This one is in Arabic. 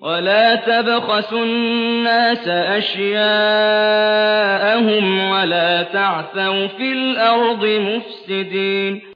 ولا تبخسوا الناس أشياءهم ولا تعثوا في الأرض مفسدين